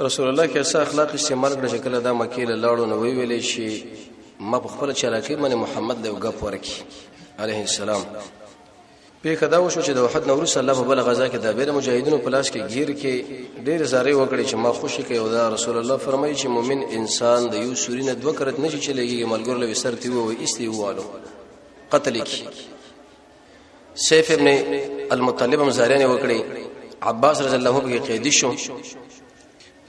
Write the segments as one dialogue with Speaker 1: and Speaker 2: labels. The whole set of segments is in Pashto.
Speaker 1: رسول الله کې اسه اخلاق استعمال کړ چې کله دا مکه له لاړو نو وی ویلې شي ما په خپل چالاکی باندې محمد له غپ ورکی عليه السلام په کدا وشو چې د وحد نور صلی الله بل غزا کې د بیر مجاهدینو په لاس کې گیر کې ډېر زارې وکړي چې ما خوشي کوي او دا رسول الله فرمایي چې مؤمن انسان د یو سوري نه دوه کرت نشي چلېږي ملګر له وسرتي وو ایستي ووالو قتل کی سیف ابن المطلب هم زارین وکړي عباس رضی الله عنه کې قید شو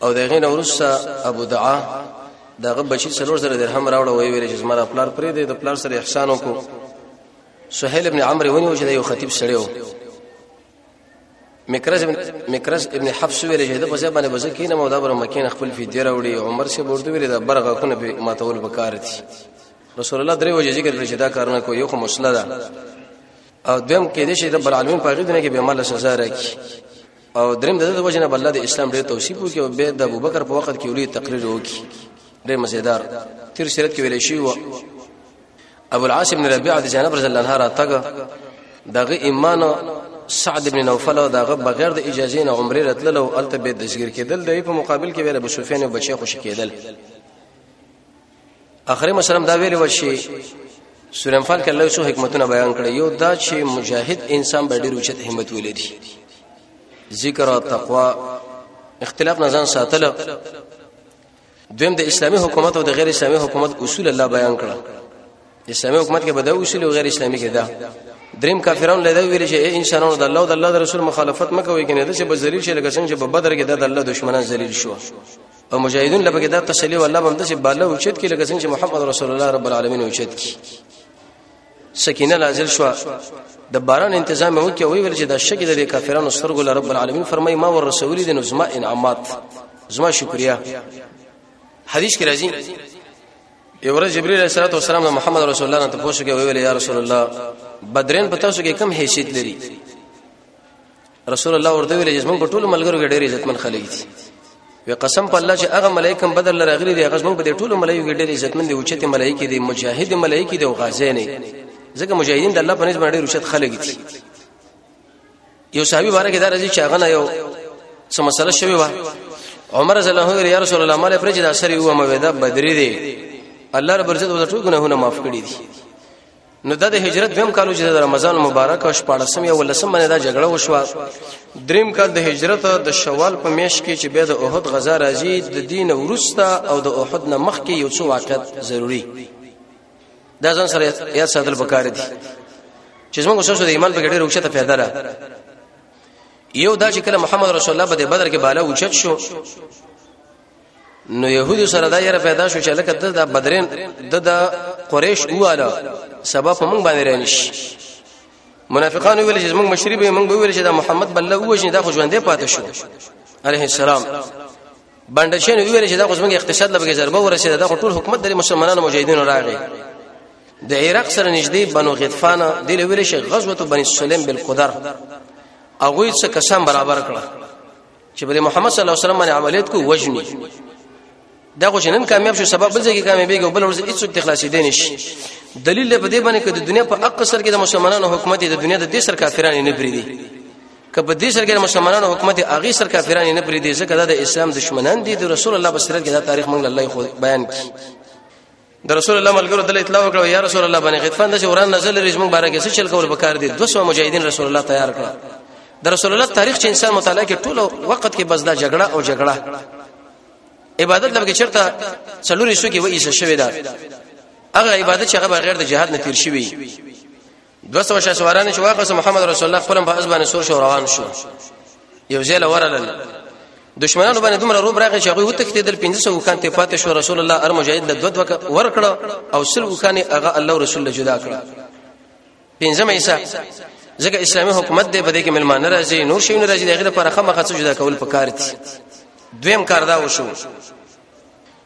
Speaker 1: او دغه نورسه ابو دعا دغه بچی څلور زره درهم راوړ وی ویل چې زمرا پلار پرې دی د پلار سره احسان وکړو سهيل ابن عمرو ونیو چې یو خطیب سره مکرز مکرز ابن حفص ویل چې د په ځای باندې بزکینه مو دا بر مکین خپل فدیه راوړي عمر شه ورته ویل دا برغه کونه به ماتول بکار دي رسول الله درې وجه ذکر کړی چې دا کارونه کوي یو خو مسله ده او دویم کې دې چې د بر عالمین په غیدنه کې به مال سزا راکړي او دریم د دې وجه نه بل د اسلام ډېر توصیف وکړي او به د ابوبکر په وخت کې ولي تقریر وکړي ډېر مزیدار تیر سیرت کې ویل شي ابو العاص بن ربيعه د جناب رضی الله عنه راتګ دغه ایمان سعد بن نوفل او دغه بغیر د اجازه نه عمره راتلل او الته به دشګیر کېدل د په مقابل کې ویل ابو سفیان او بچي خوشی کېدل اخري مسلم دا ویل وشي سورې انفال کې الله سو حکمتونه بیان کړي یو دا چې مجاهد انسان به ډیر اوچت همت ولري ذکر او تقوا اختلاف نه ځان ساتل دویم د اسلامي حکومت او د غیر اسلامي حکومت اصول الله بیان کړه اسلامي حکومت کې بده اصول او غیر اسلامي کې ده دریم کافرانو له دا ویل چې اے انسانانو د الله او د الله د رسول مخالفت مکوئ کنه د چې به ذلیل شي لکه څنګه چې په بدر کې د الله دشمنان ذلیل شو او مجاهدین لپاره کې دا تسلی او الله باندې چې بالا اوچت کې لکه څنګه چې محمد رسول الله رب العالمین اوچت کې سکینه نازل شو د باران تنظیم وکي وی ویل چې د شګې د کافرانو سترګو له رب العالمین فرمای ما ور رسول دي نو زما انعامات زما شکریا حدیث کې راځي یو ورځ جبرئیل علیه السلام د محمد رسول الله نه تاسو کې ویل یا رسول الله بدرین په تاسو کې کم حیثیت لري رسول الله ورته ویل چې موږ په ټولو ملګرو کې ډېر عزتمن خلک دي وی قسم په الله چې هغه ملائکه بدر لرغلي دي هغه موږ په ټولو ملائکه کې ډېر عزتمن دي او چې ته ملائکه دي مجاهد ملائکه دي او غازی نه ځکه مجاهدین د الله په نسبت ډېر رشد خلک دي یو صحابي بارے کې دا راځي چې هغه نه یو څه مسله شوی و عمر رضی الله عنه یا رسول الله مال پرې چې دا سری و مو ودا بدری دی الله رب عزت وزټو ګناهونه معاف کړی دي نو د هجرت دویم کال چې د رمضان مبارک او 14 یا ولسم باندې دا جګړه وشوه دریم کال د هجرت د شوال په میش کې چې به د احد غزا راځي د دین ورستا او د احد نه مخکې یو څو واقعیت ضروری دا ځان سره یاد ساتل پکاره دي چې زموږ اوسه د ایمان په ګډه روښته پیدا را یو دا چې کله محمد رسول الله په بدر کې بالا اوچت شو نو يهودو سره دا یره پیدا شو چې لکه د بدرین د د قریش واله سبب موږ باندې رانیش منافقان ویل چې موږ مشرب موږ ویل چې دا محمد بل له وژنې دا خو ژوندې پاتې شو عليه السلام باندې شنو ویل چې دا خو موږ اقتصاد لږه ضربه ورسېده دا خو ټول حکومت د مسلمانانو مجاهدینو راغی د عراق سره نږدې بنو غطفان د ویل شي غزوه بني سلیم بالقدر او غوی څه قسم برابر کړه چې بل محمد صلی الله علیه وسلم باندې عملیات کو وجنی دا خو جنن کامیاب شو سبب بل ځای کې کامیابیږي بل ورځ هیڅ تخلاصي دي نشي دلیل په دې باندې چې د دنیا په حق سر کې د مسلمانانو حکومت د دنیا د دې سر کافرانو نه بری دي کبه دې سر کې مسلمانانو حکومت هغه سر کافرانو نه بری دي ځکه دا د اسلام دشمنان دي د رسول الله بصیرت کې دا تاریخ موږ الله خو بیان کړي د رسول الله ملګرو دل اطلاع وکړه یا رسول الله باندې غطفان د وران نزل رجمن بارکه څه چل کول وکړ دي 200 مجاهدین رسول الله تیار کړ د رسول الله تاریخ چې انسان مطالعه کې ټول وخت کې بس دا جګړه او جګړه عبادت لږه چرته څلوري شو کې وایي څه شوی دا هغه عبادت چې هغه بغیر د جهاد نه تیر شوی 200 شې سواران چې واقع محمد رسول الله خپل په ازبانه سور شو روان شو یو ځای لورل دشمنانو باندې دومره روب راغی چې هغه وتښتیدل 1500 وکان ته پاتې شو رسول الله ار مجاهد له دوت ورکړه او سل وکان هغه الله رسول الله جدا کړ پنځم ایسا ځکه اسلامي حکومت دی بده کې ملمان ناراضي نور شي ناراضي دغه لپاره خمه خاصه جدا کول پکار دي دویم کار دا وشو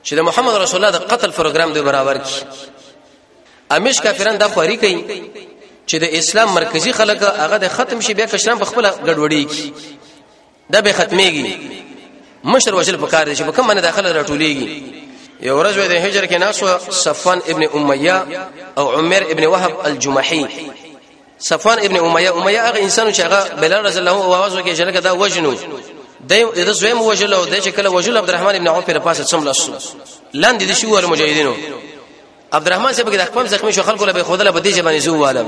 Speaker 1: چې د محمد رسول الله د قتل پروګرام دی برابر کی امیش کافران دا خواري کوي چې د اسلام مرکزی خلک هغه د ختم شي بیا کشران په خپل ګډوډي کی دا به ختميږي مشر وجل په کار دي چې په کوم باندې داخله راټوليږي یو ورځ د هجر کې ناسو صفوان ابن امیه او عمر ابن وهب الجمحي صفوان ابن امیه امیه هغه انسان چې هغه بلال رضی الله او आवाज وکړي چې لکه دا وجنو د زویم وجل او د چې کله وجل عبدالرحمن ابن عوف په پاسه څم لاسو لاندې دي شو مجاهدینو عبدالرحمن صاحب کې د خپل زخمی شو خلکو له به خدله په دې چې باندې زو عالم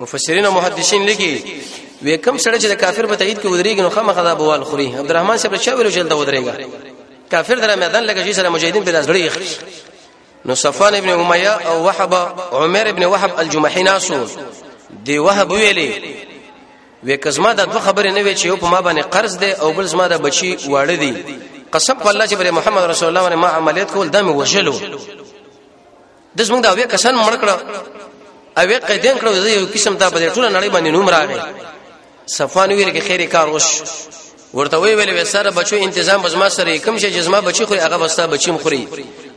Speaker 1: مفسرین او محدثین لګي وې کم سره چې د کافر په تایید کې ودرېږي نو خامخا دا بوال خوري عبدالرحمن صاحب چا ویلو چې دا ودرېږي کافر در میدان لګي چې سره مجاهدین په لاسړي نو صفوان ابن امیہ او وهب عمر ابن وهب الجمحی ناسو دی وهب ویلي وې کزما دا دوه خبرې نه وي چې یو په ما باندې قرض دی او بل زما دا بچي واړه دي قسم په الله چې پر محمد رسول الله باندې ما عملیات کول دا مې وژلو د زمونږ دا وې کسان مړ کړه او وې قیدین کړو زه یو قسم دا په ټول نړۍ باندې نوم راغی صفوان ویل کې خیر کار وش ورته وی ویل وسره بچو تنظیم بزما سره کوم شي جزما بچی خوري هغه بستا بچیم خوري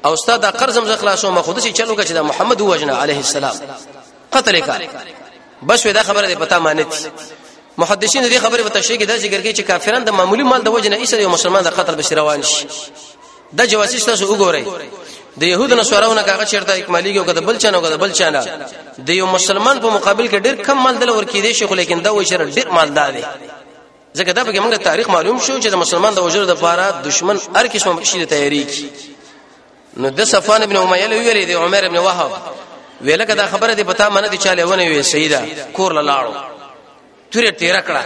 Speaker 1: او استاد دا قرض هم خلاصو ما خود شي چلو چې دا محمد وجنه عليه السلام قتل کا بس ودا خبره ده پتا معنی دي محدثین دې خبره په تشریح کې دا ذکر کوي چې کافرانو د معمولی مال د وجه نه ایسه یو مسلمان د قتل بشي روان شي د جواسیس تاسو وګورئ د يهودو نه سوراونه کاغه چیرته اکمالیږي او کده بل چانه او کده بل چانه د یو مسلمان په مقابل کې ډیر کم مال دل ورکې دي شي خو لیکن دا وجه ډیر مالدار دی ځکه دا به موږ تاریخ معلوم شو چې د مسلمان د وجر د پاره دشمن هر قسم شي د تیاری کی نو د صفوان ابن امیه له ویری دی عمر ابن وهب ویلکه دا خبره دی پتا منه دی چاله ونه وی سیدا کور لاړو تورې تیر کړه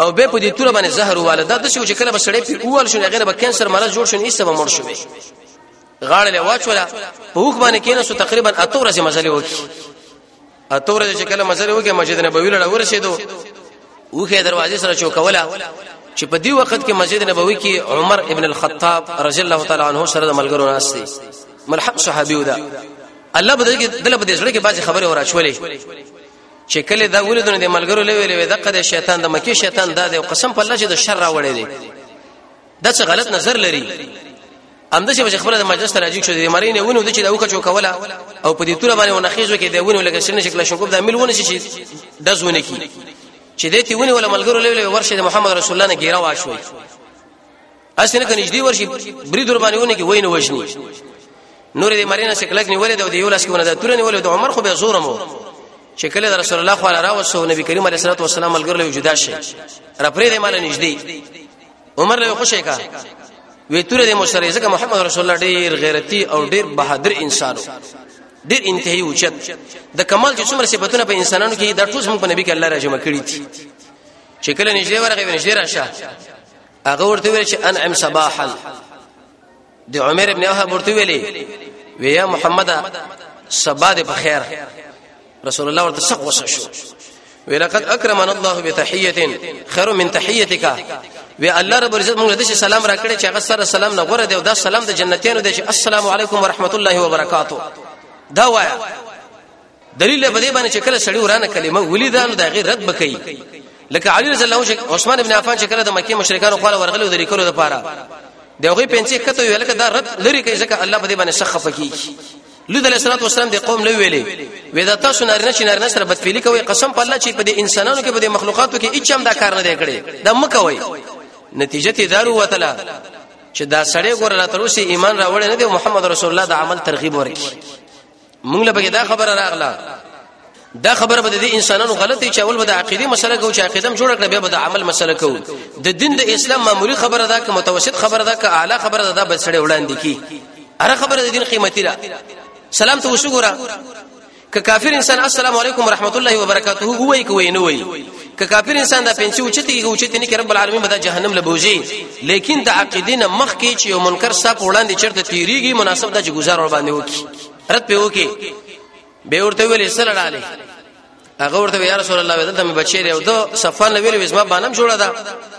Speaker 1: او به په دې تور باندې زهر واله دا د شو چې کله بسړې په اول شو غیر به کانسر مرز جوړ شو ایسه به مړ شو غاړه له واچولا په وښ باندې کینې سو تقریبا اته ورځې مزلې وکړي اته ورځې چې کله مزل وکړ مسجد نبوي لړ ورسېدو وخه دروازې سره چوکوله چې په دې وخت کې مسجد نبوي کې عمر ابن الخطاب رضی الله تعالی عنہ سره د ملګرو ناس دي ملحق صحابي ودا الله بده کې دله بده سره کې بعضي خبره ورا شولې چې کله دا ولدونه د ملګرو لوي لوي دغه د شیطان د مکی شیطان دا د قسم په الله چې د شر راوړې دي دا څه غلط نظر لري ام د چې خپل د مجلس تراجع شو د مرینه ونه د چې د اوکه چوکولا او په دې تور باندې ونخیزو کې د ونه لکه شنه شکل شوکوب د عمل ونه شي د زونه کی چې د تی ونه ولا ملګرو لوي ورشه د محمد رسول الله نه ګیرا واشوي اسنه کني دې ورشي برید ور باندې ونه کې وینه وښني نور دې مرینه شکل کې ولې د یو لاس کې ونه د تور نه ولې د عمر خو به زورمو چې کله د رسول الله خو را وسو نبی کریم علیه الصلاه والسلام ملګرو جدا شي را پرې دې مال نږدې عمر له خوشې کا وی تور د مشرې ځکه محمد رسول الله ډیر غیرتی او ډیر بهادر انسان ډیر انتهایی اوچت د کمال چې څومره صفاتونه په انسانانو کې د ټول موږ په نبی کې الله راجمع کړی دي چې کله نږدې ورغی نږدې راشه هغه ورته ویل چې انعم صباحا د عمر ابن وهب ورته ویلي ویا محمد سبا دې په خیر رسول الله ورته سق وسه شو ولقد اكرمنا الله بتحيه خير من تحيتك وی الله رب عزت موږ د سلام راکړي چې هغه سره سلام نه غره دی او دا سلام د جنتیانو دی چې السلام علیکم ورحمت الله وبرکاتو دا وایا دلیل په دې باندې چې کله سړی ورانه کلمه ولیدانو دا غیر رد بکې لکه علی رضی الله عنه عثمان ابن عفان چې کله د مکه مشرکانو خپل ورغلو د لیکلو لپاره دا غوی پنځه کته ویل کده رد لري کوي ځکه الله په دې باندې سخه فقې لود علیہ الصلوۃ والسلام د قوم لوي ویلي وې دا تاسو نارینه چې نارینه سره بدفعلی کوي قسم په الله چې په دې انسانانو کې په دې مخلوقاتو کې هیڅ هم دا کار نه دی کړی دا مکوي نتیجه ته دارو وتله چې دا سړی ګور را تر اوسه ایمان راوړی نه دی محمد رسول الله د عمل ترغیب ورکړي موږ له بګه دا خبره راغله دا خبره به د انسانانو غلطي چې اول به د عقيدي مسله کو چې عقيده هم جوړ کړ بیا به د عمل مسله کو د دین د اسلام معمولی خبره ده که متوسط خبره ده که اعلی خبره ده دا بسړې وړاندې کی اره خبره د دین قیمتي ده سلام ته وشو ګره که کافر انسان السلام علیکم ورحمت الله وبرکاته وای کوي نه وای که کافر انسان دا پنځه اوچتي کې اوچتي نه کې رب العالمین به دا جهنم لبوزي لیکن د عقیدې نه مخ کې چې یو منکر صاحب وړاندې چرته تیریږي مناسب دا چې گزار ور باندې وکي رد په وکي به ورته ویل صلی الله علیه هغه ورته یا رسول الله دلته مې بچی لري او دو صفان له ویلې زما بانم جوړه ده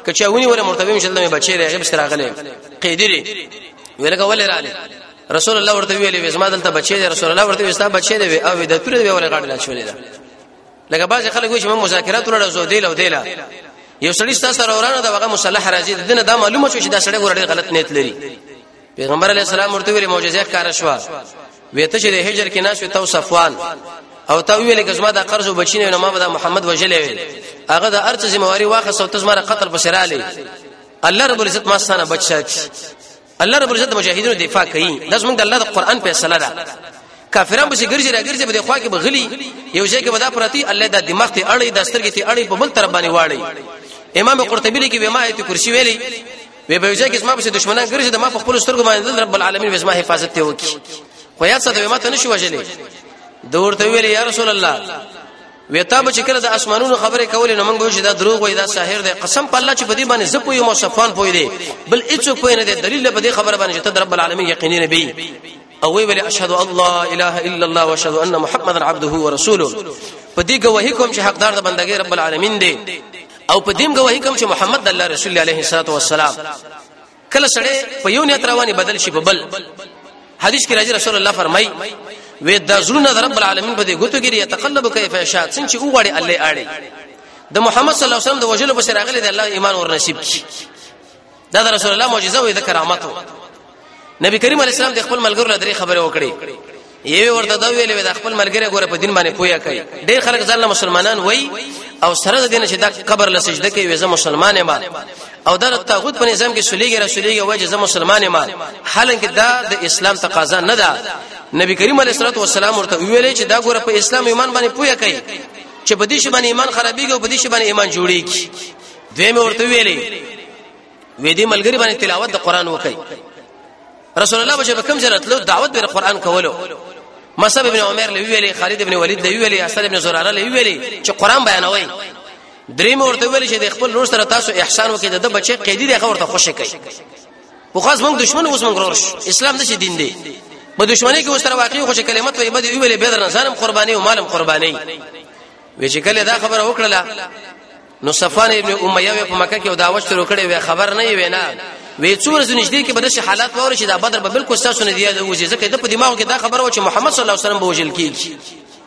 Speaker 1: کچا ونی ولا مرتبه مې شلته مې بچی لري هغه بسره غلې قیدری ویلګه ولې رااله رسول الله ورته ویلې زما دلته بچی لري رسول الله ورته وستا بچی دی او د تورې ویلې غاډه لا شولې ده لکه بعضی خلک وایي چې موږ مذاکرات ولر زو دی لو دیلا یو سړی ستاسو سره ورانه دا هغه مصالح راځي دنه دا معلومه شو چې دا سړی ورډه غلط نیت لري پیغمبر علی السلام ورته ویل معجزه ښکار شو ویته چې د هجر کې ناس تو صفوان او تا ویل کې زما د قرض او بچینه نه ما به محمد وجلې ویل هغه د ارڅ ذمہواری واخه سو تاسو مره قتل بسراله الله رب العزت ما ستانه بچات الله رب العزت مجاهدینو دفاع کوي دا زموږ د الله د قران په صلاح ده کافران به ګرځي راګرځي به د خوا کې بغلي یو ځای کې ودا پراتی الله د دماغ ته اړي د سترګې ته اړي په بل تر باندې واړي امام قرطبي لیکي به ما ایت کرسی ویلي وی به ځای کې ما په دشمنان ګرځي د ما په خپل سترګو باندې رب العالمین وسما حفاظت ته وکي خو یا څه د ما ته نشو وجلې دورته ویلي یا رسول الله وی تا به چې کله د اسمانونو خبره کولې نو موږ وشي دا دروغ وای دا ساحر دی قسم په الله چې په دې باندې زه پوي مو صفان پوي دی بل هیڅ پوي نه دی دلیل په دې خبره باندې چې ته رب العالمین یقیني نبی او وی ویل اشهد الله اله الا الله واشهد ان محمدا عبده ورسوله په دې گواهی کوم چې حقدار د بندګۍ رب العالمین دی او په دې گواهی کوم چې محمد الله رسول الله علیه الصلاه والسلام کله سړی په یو نیت رواني بدل شي په بل حدیث کې راځي رسول الله فرمایي وې د زړونو د رب العالمین په دې ګوتو کې یتقلب کیف یشاء څنګه چې وغواړي الله اړي د محمد صلی الله علیه وسلم د وجلو په سره راغلي د الله ایمان ور نصیب کی دا د رسول الله معجزه وې د کرامت نبی کریم علیه السلام د خپل ملګرو لدري خبره وکړي یوه ورته دا ویلې دا خپل ملګری ګوره په دین باندې پویا کوي ډېر خلک ځان له مسلمانان وای او سره د دین چې دا قبر له سجده کوي وزه مسلمان ما او دا تاغوت په نظام کې سولېږي رسولېږي وای چې زه مسلمان ما حالانکه دا د اسلام تقاضا نه ده نبی کریم علیه الصلاه والسلام ورته ویلې چې دا ګوره په اسلام ایمان باندې پویا کوي چې په دې شی باندې ایمان خرابېږي او په دې شی باندې ایمان جوړېږي دوی مې ورته ویلې وې دې ملګری باندې تلاوت د قران وکړي رسول الله بچو کوم ځای راتلو دعوت به قران کولو مصعب ابن عمر لوي ویلي خالد ابن ولید لوي ویلي اسد ابن زراره لوي ویلي چې قران بیانوي درې مورته ویلي چې د خپل روز سره تاسو احسان وکړي د بچي قیدی دغه ورته خوشی کوي خو خاص موږ دشمن اوس موږ ورور اسلام د دین دی په دشمنی کې اوس تر واقعي خوشی کلمت وي بده ویلي بدر نه ځانم قرباني او مالم قرباني وی چې کله دا خبره وکړه نو صفوان ابن امیه په مکه کې دا وشت شروع کړي وي خبر نه وي نه وی څور زنه نږدې کې بدش حالات وره چې دا بدر به بالکل تاسو نه دی دا وځي ځکه د په دماغ کې دا خبره و چې محمد صلی الله علیه وسلم به وجل کیږي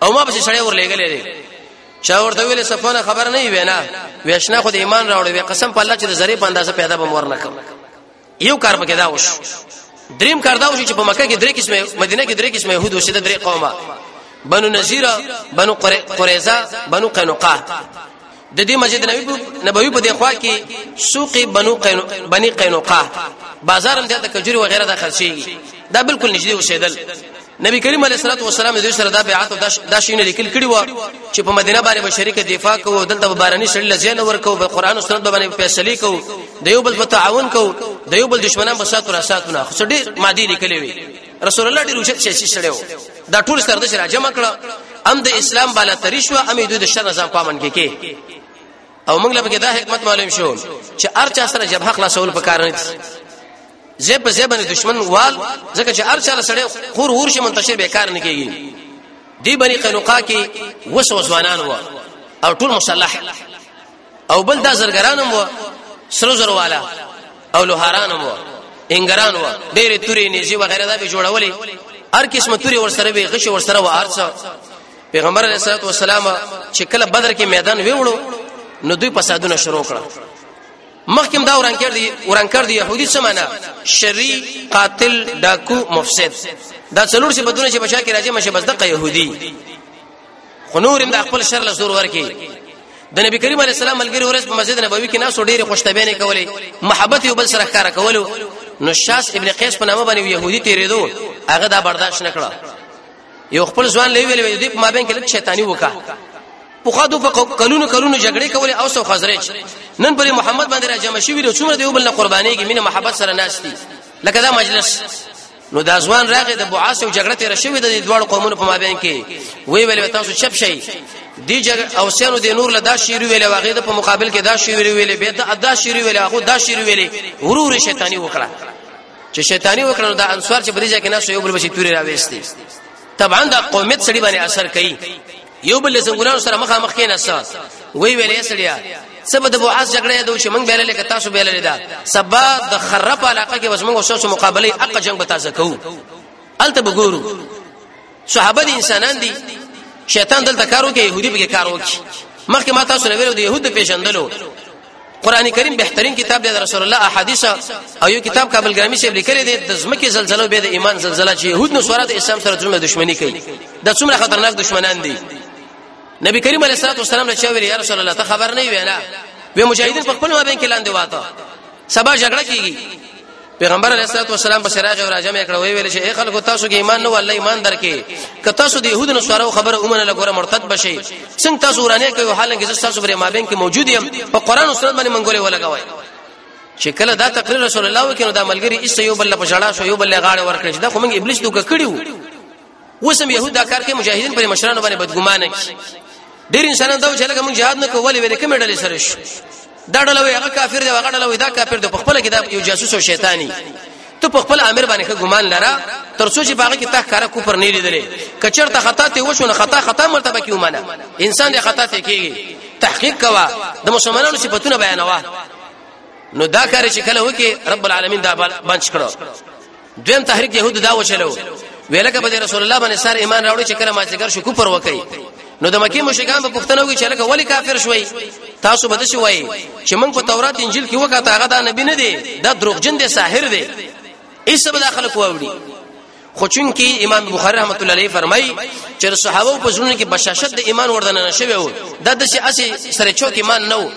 Speaker 1: او ما به شړې ورلېګلې دي چا ورته ویل صفونه خبر نه وي نه ویشنه خو د ایمان راوړې وي قسم په الله چې د زری په اندازه پیدا به مور نه کوم یو کار پکې دا وش دریم کار دا وش چې په مکه کې درې قسمه مدینه کې درې قسمه يهود وسیده درې قومه بنو نذیر بنو قریظه بنو قینقاع د دې مسجد نبوي نبوي په دخوا کې سوق بنو قینو بني قینقاع بازار هم د کجوري و غیره د خرچي دا بالکل نږدې وسیدل نبی کریم علیه الصلاه والسلام د سره دا بیعت او دا شینه لیکل کړي و چې په مدینه باندې به شریک دفاع کوو دلته به باراني شړل ځین ورکو په قران او سنت باندې فیصله کوو د یو بل په تعاون کوو د یو بل دشمنان په ساتو را ساتونه خو ډېر مادي لیکلې وي رسول الله ډېر وشت شي شړیو دا ټول سره د شر جمع کړه ام د اسلام بالا تریشو ام دوی د شر نظام پامن کې کې او موږ له دا حکمت معلوم شو چې ارچا سره جبهه خلاصول پکار نه زه په زه باندې دشمن وال ځکه چې هر چا سره خور ور شي منتشر به کار نه کیږي دی بری قنقا کې وس وسوانان و او ټول مصالح او بل دا زرګرانم و سرو زر والا او لوهارانم و انګران و ډېر توري نيزي وغيرها دا به جوړولې هر قسمه توري ور سره به غش ور سره و ارڅ پیغمبر علیه الصلاه والسلام چې کله بدر کې میدان ویوړو نو دوی فسادونه شروع کړه مخکم دا وران کړ دی وران کړ دی يهودي څه معنا شری قاتل ډاکو مفسد دا څلور څه بدونه چې بچا کې راځي مشه بس دغه يهودي خو نور هم د خپل شر له زور ورکی د نبی کریم علی السلام ملګری ورس په مسجد نبوي کې ناسو ډېر خوشتبینه کولې محبت یو بل سره ښکارا کولو نو شاس ابن قیس په نامه باندې يهودي تیرېدو هغه دا برداشت نکړه یو خپل ځوان لوي ویل دې په مابین کې لک شیطانی وکا په خادو په کلونو کلونو جګړې کولې او سو خزرج نن پر محمد باندې را جمع شوی له څومره دی وبل قرباني کې مینه محبت سره ناشتي لکه دا مجلس نو دا ځوان راغی د بعاس او جګړه تیر شوې د دوه قومونو په مابین کې وی ویل تاسو چپ شئ دی جګړه او سینو د نور له دا شیر ویل واغې د په مقابل کې دا شیر ویل به دا شیر ویل هغه دا شیر ویل ورور شیطانی وکړه چې شیطانی وکړنو دا انصار چې بریجه کې ناس یو بل بچی توري راويستي طبعا دا قومیت سړي باندې اثر کوي یو بل زنګولانو سره مخامخ کې ناس وی ویلې سړیا سبا د بوعاز جګړه یادو چې موږ بیللې که تاسو بیللې ده سبا د خراب علاقه کې وسمو شوشو مقابله اق جنگ به تاسو کوو الته وګورو صحابه دي انسانان دي شیطان دلته کار وکړي يهودي به کار وکړي مخکې ما تاسو لویل د يهود پیژندلو قران کریم بهترین کتاب دی رسول الله احادیث او یو کتاب کابل ګرامی شه لیکل دي د زمکه زلزلې به د ایمان زلزلہ چې يهود نو سره د اسلام سره څومره دښمنی کوي د څومره خطرناک دښمنان دي نبی کریم علیه الصلاه والسلام له چا ویل یا رسول الله ته خبر نه ویلا وی مجاهدین په خپل مابین کې لاندې واته سبا جګړه کیږي پیغمبر علیه الصلاه والسلام بس راغی او راجمه کړه وی ویل چې اے خلکو تاسو کې ایمان نه والله ایمان درکې ک تاسو د يهودو نو سره خبره اومنه لګوره مرتد بشي څنګه تاسو ورانه کوي حالانکه زه تاسو بری مابین کې موجود یم په قران او سنت باندې منګولې ولګوي چې کله دا تقریر رسول الله وکړو دا ملګری ایس یو بل په جړا شو یو بل غاړه ورکړي دا خو موږ ابلیس دوک کړیو وسم يهود دا کار کوي مجاهدين پر مشرانو باندې بدګمانه شي ډیر انسانان دا چې لکه موږ جهاد نه کوو ولې ولې کومې ډلې سره شو دا ډله وي هغه کافر دی هغه ډله وي دا کافر دی په خپل کې دا یو جاسوس او شیطانی ته په خپل امر باندې ښه ګمان لره تر څو چې باغ کې تخ کارا کوپر نه لیدلې کچرته خطا ته وشو نه خطا خطا مرتبه کې ومنه انسان دې خطا ته کېږي تحقیق کوا د مسلمانانو صفاتونه بیانوا نو دا کار چې کله وکي رب العالمین دا بنچ کړو دویم تحریک يهود دا وچلو ویلکه په رسول الله باندې سر ایمان راوړي چې کله ماځګر شو کوپر وکړي نو د مکی مشرکان په پښتنه وی چې لکه ولی کافر شوي تاسو به دشي وای چې موږ په تورات انجیل کې وکړه هغه دا نبی نه دی دا دروغجن دی ساحر دی ایسه به داخله کووړي خو چون کې امام بخاری رحمت الله علیه فرمایي چې صحابه په ژوند کې بشاشت د ایمان وردن نشوي و دا د شي اسی سره چوک ایمان نه و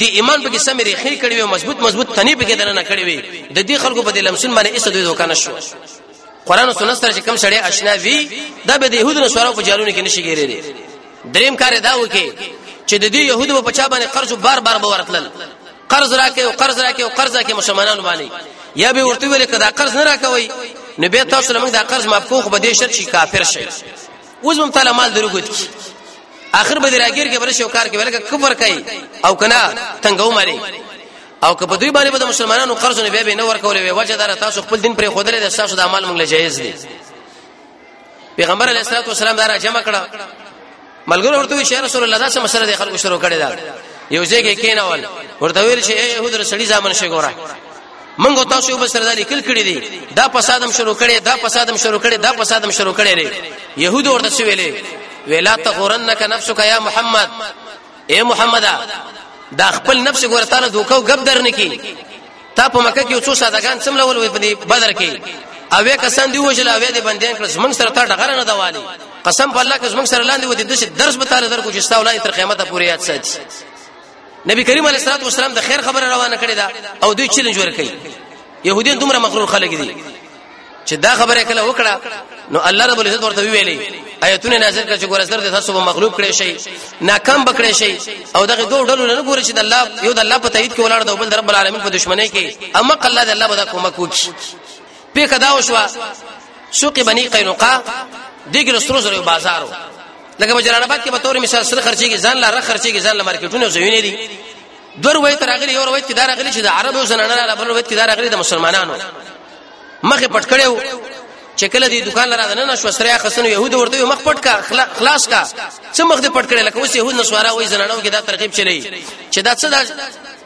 Speaker 1: د ایمان په قسم لري خیر کړي وي مضبوط مضبوط تنی په کې دنه کړي وي د دې خلکو په دې لمسون باندې ایسه دوی دوکان شو قران او سنت سره چې کم شړې آشنا وي دا به د يهودو نه سره په جارونه کې نشي ګیرې دریم کار دا وکي چې د دې يهودو په چا باندې قرض بار بار به ورتلل قرض راکې او قرض راکې او قرض راکې مسلمانانو باندې یا به ورته ویل کدا قرض نه راکوي نو به تاسو لمغ دا قرض معاف کوو خو به دې شرط شي کافر شي اوس هم تعالی مال درګوت کی اخر به راګیر کې بل شو کار کې ولکه کفر کوي او کنا تنگو مری او که په دوی باندې به مسلمانانو قرض نه به نه ورکول وي وجه دار تاسو خپل دین پر خودره د تاسو د اعمال موږ له جایز دي پیغمبر علیه الصلاه والسلام دارا جمع کړه ملګرو ورته وی شهر رسول الله دا سم سره د خلکو شروع کړي دا یو ځای کې کینول ورته ویل چې اے هو در سړی ځامن شي ګوره منګو تاسو به سره لیکل کړی دی دا فسادم شروع کړي دا فسادم شروع کړي دا فسادم شروع کړي لري يهود ورته څه ویلې ویلا تغرنک نفسک یا محمد اے محمد دا خپل نفس ګور تعالی دوکاو غب درنه کی تا په مکه کې څو سادهګان سم لول وي په بدر کې او وې کسان دی وجل او دې بندیان کړس موږ سره تا ډغره نه دوالی قسم په الله کې موږ سره لاندې ودی د درس به تعالی درکو چې ستاولای تر قیامت پورې یاد ساتي نبی کریم علیه الصلاه والسلام د خیر خبره روانه کړې ده او دوی چیلنج ورکړي يهودین دومره مغرور خلک دي چې دا خبره کله وکړه نو الله رب العزت ورته ویلې آیتونه نازل کړ چې ګورسر د تاسو مغلوب کړي شي ناکام بکړي شي او دغه دوه ډول نه ګوري چې د الله یو د الله په تایید کې ولاړ دی بل د رب العالمین په دشمنی کې اما الله د الله به دا کومک وکړي په کدا وشوا سوق بني قینقاع دګر سرو زرو بازارو لکه په جلال آباد کې به تور مثال سره خرچيږي ځان لا را خرچيږي ځان لا مارکیټونه زوینه دي دور وای تر اغلی یو روایت کې دا راغلی چې د عربو زنانه لا بل روایت کې دا راغلی د مسلمانانو مخه پټ کړو چې کله دې دکان لاره نه نشو سره خسن يهود ورته مخ پټ کا خلاص کا څه مخ دې پټ کړي لکه اوس يهود نسوارا وای زنانو کې دا ترغیب چلی چې دا څه دا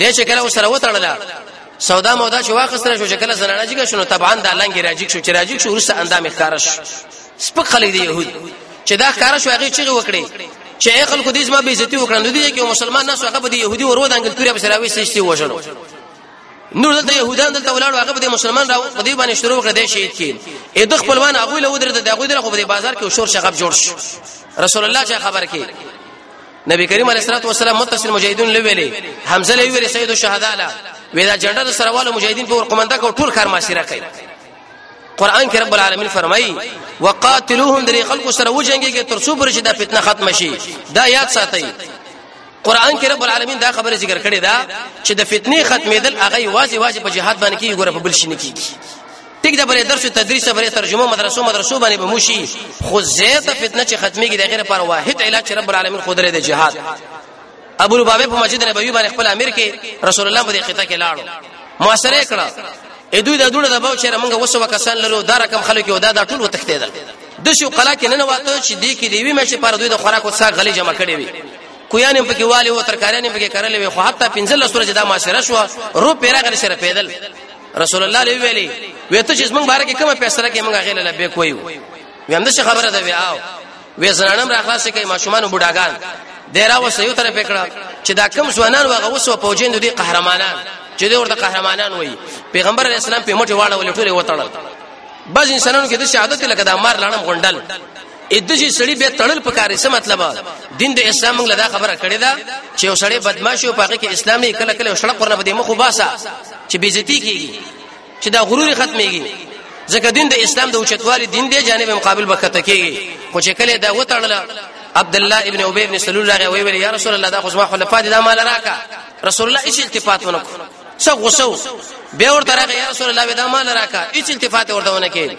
Speaker 1: د چې کله وسره وتړل سودا مودا چې واخستره شو چې کله زنانه جګه شنو طبعا د لنګ راجیک شو چې راجیک شو ورسته اندام ښکارش سپک خلک دی يهود چې دا ښکارا شو هغه چیغه وکړي چې عقل کو دې زما به عزت وکړ نو دې کې مسلمان نه هغه به دې يهودي ورو د انګلتوري په سراوي سشتي وژنو نور دلته يهودان دلته ولاړو هغه به مسلمان راو په دې باندې شروع کړ دې شهید کین اې د خپلوان هغه له ودرته د هغه دغه په بازار کې شور شغب جوړ شو رسول الله چې خبر کې نبی کریم علیه الصلاه والسلام متصل مجاهدون لویلې حمزه لویلې سید الشهدا لا ودا جنډه د سروالو مجاهدین په ورقمنده کو ټول کار معاشره کوي قران کې رب العالمین فرمایي وقاتلوهم در خلق سره وجنګيږي تر څو پر چې دا فتنه ختم شي دا یاد ساتي قران کې رب العالمین دا خبره ذکر کړې ده چې د فتنې ختمېدل هغه واځي واځي په جهاد باندې کې ګوره په بل شي نه کیږي ټیک ده بلې درس تدریس بلې ترجمه مدرسو مدرسو باندې به موشي خو زیاته فتنه چې ختميږي د غیر پر واحد علاج رب العالمین خود لري د جهاد ابو لبابه په مسجد نبوي باندې خپل امیر کې رسول الله په دې خطه کې لاړو موثره کړه اې دوی د دوړه د باو چیرې موږ وسو وکسان لرو دا رقم خلک یو دا د ټول وتښتیدل د شو قلا کې نه واته چې دې کې دی وی مې چې پر دوی د خوراک او څا غلي جمع کړي وي کویان په کې والي او ترکارانه په کې کړلې وي خو حتی 15 سورج دا معاشره شو رو پیرا غل سره پیدل رسول الله علیه ویلي وې ته چې موږ بار کې کومه فیصله کې موږ غیله لبیک وایو وې هم د خبره ده وې آو وې زنانم را خلاص کې ماشومان بډاګان ډیرا وسه یو طرف کړه چې دا کم ځوانان وغه وسو پوجین دوی قهرمانان چې دوی ورته قهرمانان وایي پیغمبر علی السلام په مټي واړه ولې ټوله وتړل بعض انسانانو کې د شهادت لکه د امر لړم غونډل اې د چې سړی به تړل پکارې څه مطلب دین د اسلام موږ له دا خبره کړې ده چې یو سړی بدمعاش او پاګه کې اسلام نه کله کله شړق ورنه بده مخ وباسا چې بیزتی کیږي چې دا غرور ختميږي ځکه دین د اسلام د اوچتوالي دین دی جانب مقابل بخته کیږي خو چې کله دا وتړل عبد الله ابن ابي ابن سلول الله وی ویل یا رسول الله دا خو ما خلفات دا مال راکا رسول الله هیڅ التفات ونکړ څه غوسه و بیا ورته راغی یا رسول الله ودا مال راکا هیڅ التفات ورته ونه کې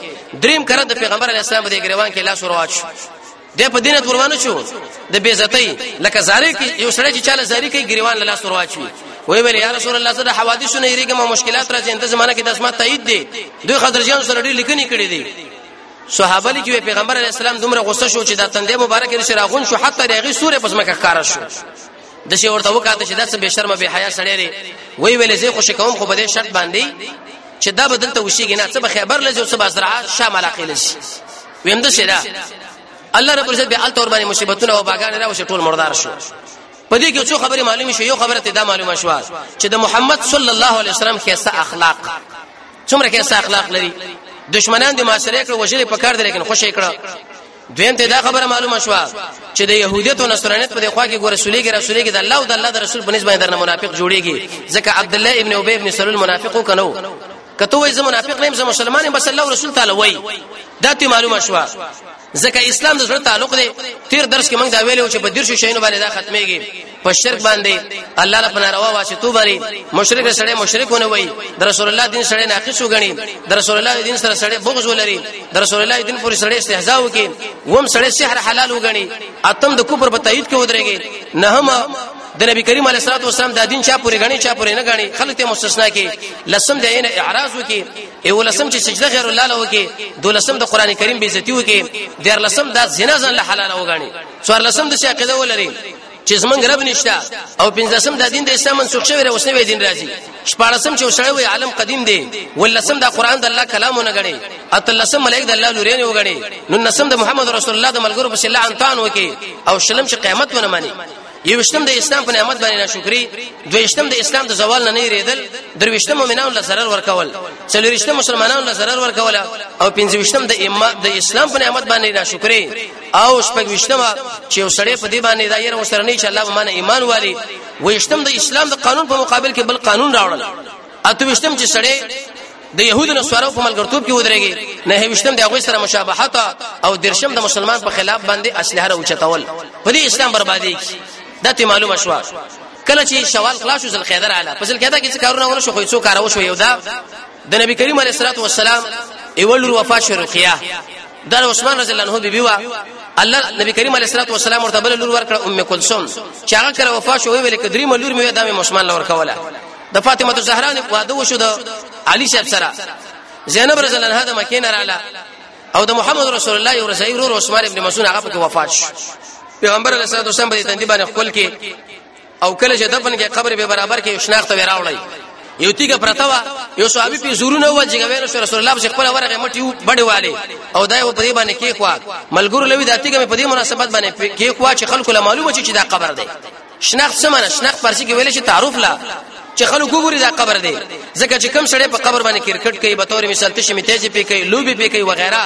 Speaker 1: دریم کړه د پیغمبر علی السلام د ګریوان کې لاس ورواچ د په دینه تورونه شو د بیزتۍ لکه زاری کې یو سړی چې چاله زاری کوي ګریوان له لاس ورواچ وي وی ویل یا رسول الله زړه حوادث نه یریږم مشکلات راځي انت زمانہ کې د اسمت تایید دي دوی خضرجان سره ډیر لیکنې کړې دي صحابه لیکي پیغمبر علی السلام دومره غوسه شو چې د تندې مبارک لري راغون شو حتی دغه سورې پس مکه ښکارا شو د شي ورته وکاته چې دا څه به شرم به حیا سړی دی وی ویلې زه خوشی کوم خو په دې شرط باندې چې دا بدل ته وشيږي نه څه به خبر لږه څه به زرعه شام علاقه لږه ویم د شدا الله رب عزت به ال تور باندې مصیبتونه او باغان راو شي ټول مردار شو په دې کې څو خبرې معلومه شو یو خبره ته دا معلومه شو چې د محمد صلی الله علیه وسلم خیسه اخلاق څومره خیسه اخلاق لري دشمنان د معاشره کړ وجلې پکار دي لیکن خوشې کړ دویم ته دا خبره معلومه شوه چې د يهودیت او نصرانیت په خوا کې ګور رسولېږي رسولېږي د الله او د الله د رسول په نسبت درنه منافق جوړيږي ځکه عبد الله ابن ابي ابن سلول منافق وکنو کته وای زه منافق نیم زه مسلمان یم بس الله او رسول تعالی وای دا ته معلومه شوه ځکه اسلام د زړه تعلق دی تیر درس کې موږ دا ویلو چې په درشو شینو باندې دا ختميږي په شرک باندې الله رب ناروا واسطو باندې مشرک سره مشرکونه وای د رسول الله دین سره ناقص وګڼي د رسول الله دین سره سره بغض ولري د رسول الله دین پر سره استهزاء وکي ووم سره سحر حلال وګڼي اتم د کفر په تایید کې ودرېږي نه هم د نبی کریم علیه الصلاه والسلام د دین چا پورې غني چا پورې نه غني خلک ته مستثنا کی لسم د عین اعراض وکي یو لسم چې سجده غیر الله له وکي دو لسم د قران کریم بیزتی وکي د لسم د زنا ځان له حلال وګڼي څوار لسم د شاقیده ولري چې زمونږ رب نشته او پنځلسم د دین د اسلام منسوخ شوی او سوي دین راځي شپارسم چې وسړی وي عالم قدیم دی ولسم د قران د الله کلام نه غړي اتلسم ملائک د الله لوري نه وغړي نو نسم د محمد رسول الله د ملګرو په صلی انتان وکي او شلم چې قیامت ونه مانی یوشتم د اسلام په نعمت باندې ناشکری دویشتم د اسلام د زوال نه نه ریدل درویشتم مؤمنانو له zarar ورکول څلوریشتم مسلمانانو له zarar ورکول او پنځویشتم د د اسلام په نعمت باندې ناشکری او شپږوشتمه چې یو سړی په دې باندې دا یې ورسره نه چې الله به مانه ایمان والی ویشتم د اسلام د قانون په مقابل کې بل قانون راوړل اته ویشتم چې سړی د يهودو نه سوارو په ملګرتوب کې ودرېږي نه هیڅم د هغه سره مشابهت او درشم د مسلمان په خلاف باندې اصله را اوچتول په دې اسلام بربادي دا ته معلومه شو کله چې شوال خلاص وزل قیدر اعلی په ځل کې دا کې څه کارونه ونه شو خو څو کارو شو یو دا د نبی کریم علیه الصلاه والسلام ایولور وفات شو رقیه د عثمان رضی الله عنه بیبي وا الله نبی کریم علیه الصلاه والسلام ورته بل لور ورکړه ام کلثوم چې هغه کړه وفات شو ویل کدرې ملور مې د عثمان لور کوله د فاطمه الزهرا نه واده وشو د علي شپ سره زینب رضی الله عنها د مکه نه رااله او د محمد رسول الله یو رسول ورو عثمان ابن مسعود هغه په وفات شو پیغمبر علیه الصلاه والسلام په دې تندې باندې خپل کې او کله چې دفن کې قبر به برابر کې شناخت به راوړی یو تیګه پرتا وا یو صحابي په زورونه و چې غویر رسول الله صلی خپل ورغه مټي بډي والي او دای په دې باندې کې خوا ملګرو لوي د تیګه په دې مناسبت باندې کې خوا چې خلکو له معلومه چې دا قبر دی شناخت سمنه شناخت پرسي کې ویل چې تعارف لا چې خلک وګوري دا قبر دی ځکه چې کم سړی په قبر باندې کرکټ کوي به تور مثال تشه میتیز پی کوي لوبي پی کوي وغیرہ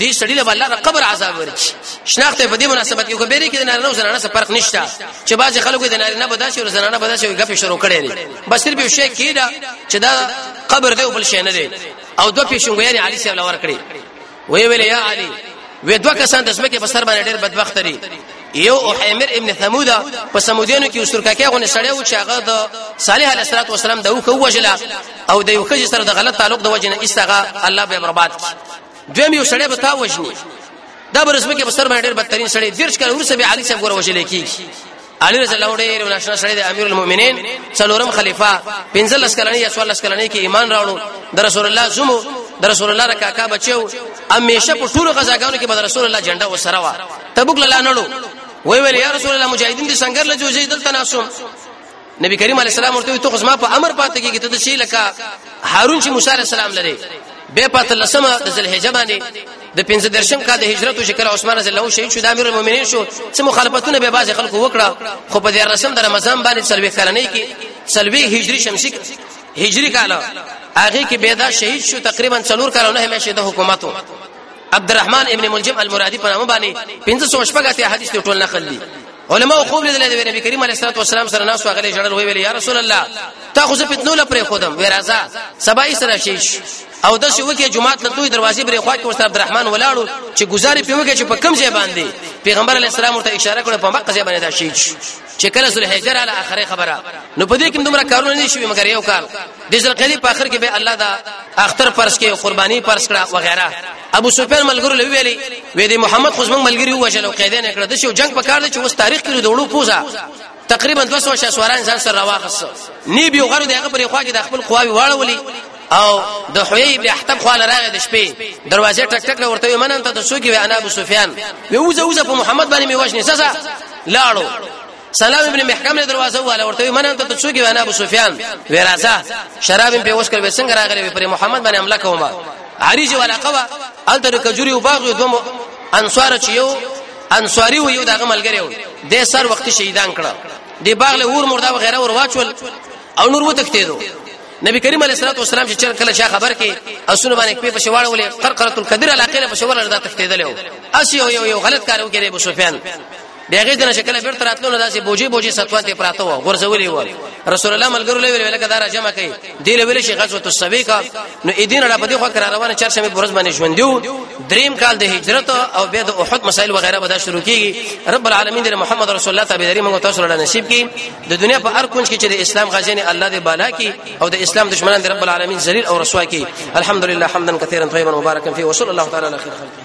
Speaker 1: دې سړی له الله قبر عذاب ورچی شناخت په دې مناسبت یو کبیره کې د نارینه او زنانه څه فرق نشته چې بعض خلکو د نارینه بداسي او زنانه بداسي غفې شروع کړي دي بس صرف یو شی کیدا چې دا قبر دی او بل شی نه دی او دوه پیشنګویان علي صاحب لور کړی وی ویل یا علي وې دوه کسان د سمکه په سر باندې ډېر بدبخت دي یو اوحیمر ابن ثمود په سمودینو کې وسرکاکه غو نشړې او چې هغه د صالح علیه الصلاه والسلام د وکوجلا او د یو خځې سره د غلط تعلق د وجنه ایستغه الله به برباد کړي دویم یو سړی به تا وژني دا برس مکه په سر باندې ډېر بدترین سړی دیرش کله ورسې به علي صاحب ګور وژل کیږي علي رضی الله ډېر ناشنا سړی دی امیر المؤمنین څلورم خلیفہ 15 کلنی یا 14 کلنی کې ایمان راوړو د رسول الله زمو د رسول الله رکاکا بچو همیشه په ټولو غزاګانو کې به رسول الله جنډه وسره وا تبوک لاله نړو وی ویل یا رسول الله مجاهدین دي څنګه لجوجې دلته ناسوم نبی کریم علی السلام ورته ته خو ما په امر پاتې کیږي ته د شي لکه هارون چې موسی علی السلام لري به پاتې لسمه د ذلحجه باندې د 15 درشم کال د هجرت او شکل عثمان رضی الله شهید شو د امیر المؤمنین شو چې مخالفتونه به بعض خلکو وکړه خو په دې رسم د رمضان باندې سلوي کال نه کی سلوي هجری شمسی هجری کال هغه کې بيدا شهید شو تقریبا څلور کال نه همیشه د حکومتو عبدالرحمن ابن ملجم المرادی په نامه باندې 1500 شپږه ته حدیث ټول نقل دي علماء خوب لیدل د نبی کریم علیه الصلاه والسلام سره ناس واغلی جړل وی ویل یا رسول الله تا خو زه پتنو لپاره خودم وی راځه سبای سره شیش او د شو کې جمعه ته دوی دروازې بری خوا کې مستر عبدالرحمن ولاړو چې گزارې پیو کې چې په کم ځای باندې پیغمبر علیه السلام ورته اشاره کړه په مکه ځای باندې دا شیش چې کله ذل حجر علی اخره خبره نو په دې کې دومره کارونه نه شوي مګر یو کار د ذل قیدی په اخر کې به الله دا اختر فرض کې قرباني فرض کړه وغیرہ ابو سفیان ملګرو لوي ویلي وې دي محمد خو زمنګ ملګری وژل او قیدې نه کړ د شو جنگ په کار دي چې اوس تاریخ کې د وړو پوزا تقریبا 200 شاسواران ځان سره راوخص نی بيو غرو دغه پرې خواږه د خپل قواوي واړولې او د حوی ابن احتم خو لراغه د شپې دروازه ټک ټک ورته منن ته د سوګي وی انا ابو سفیان وی وزه وزه په محمد باندې می وښنه سزا لاړو سلام ابن محکم له دروازه واله ورته من انت ته څوګي وانا ابو سفیان ورازه شراب په وښکل وسنګ راغلی پر محمد باندې حمله کوما عریج ولا قوا الته کجوري او باغ دوم انصار چې یو انصاری و یو دغه ملګری و د سر وخت شهیدان کړه د باغ له اور مردا وغیرہ ور واچول او نور وتښتیدو نبی کریم علیه الصلاه والسلام چې چر کله شاه خبر کې اسونه باندې په پښواړه ولې قرقره القدر علاقه له پښواړه ردا تښتیدل او اسی یو یو غلط کار وکړي ابو سفیان د هغه ځنه شکل بیرته راتلو نو داسې بوجي بوجي سطوات پراته و غرزولې و رسول الله ملګرو له ویل لکه دار جمع کړي دی له ویل شي غزوه السویقه نو اذن را پدې خو کرا روانه چر شمه برز باندې ژوندیو دریم کال د هجرت او بیا د احد مسائل وغیرہ به دا شروع کیږي رب العالمین د محمد رسول الله تابعداري موږ تاسو له نصیب کی د دنیا په هر کونج کې چې د اسلام غزین الله دې بالا کی او د اسلام دشمنان د رب العالمین ذلیل او رسوا کی الحمدلله حمدا کثیرا طیبا مبارکا فی وصلی الله تعالی علی خیر خلق